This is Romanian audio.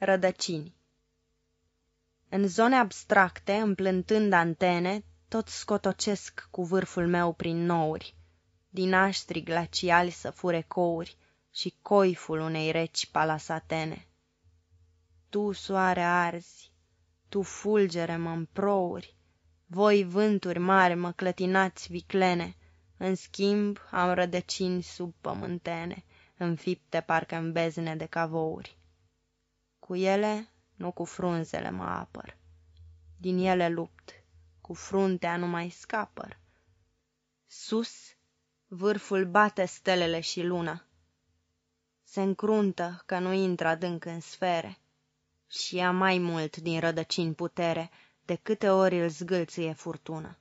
Rădăcini În zone abstracte, împlântând antene, tot scotocesc cu vârful meu prin nouri, din aștri glaciali să fure couri și coiful unei reci palasatene. Tu, soare arzi, tu, fulgere mă împrouri, voi vânturi mari mă clătinați viclene, în schimb am rădăcini subpământene, înfipte parcă în bezne de cavouri. Cu ele, nu cu frunzele mă apăr, din ele lupt, cu fruntea nu mai scapăr. Sus, vârful bate stelele și luna, se încruntă că nu intră adânc în sfere și ia mai mult din rădăcini putere de câte ori îl zgâlție furtuna.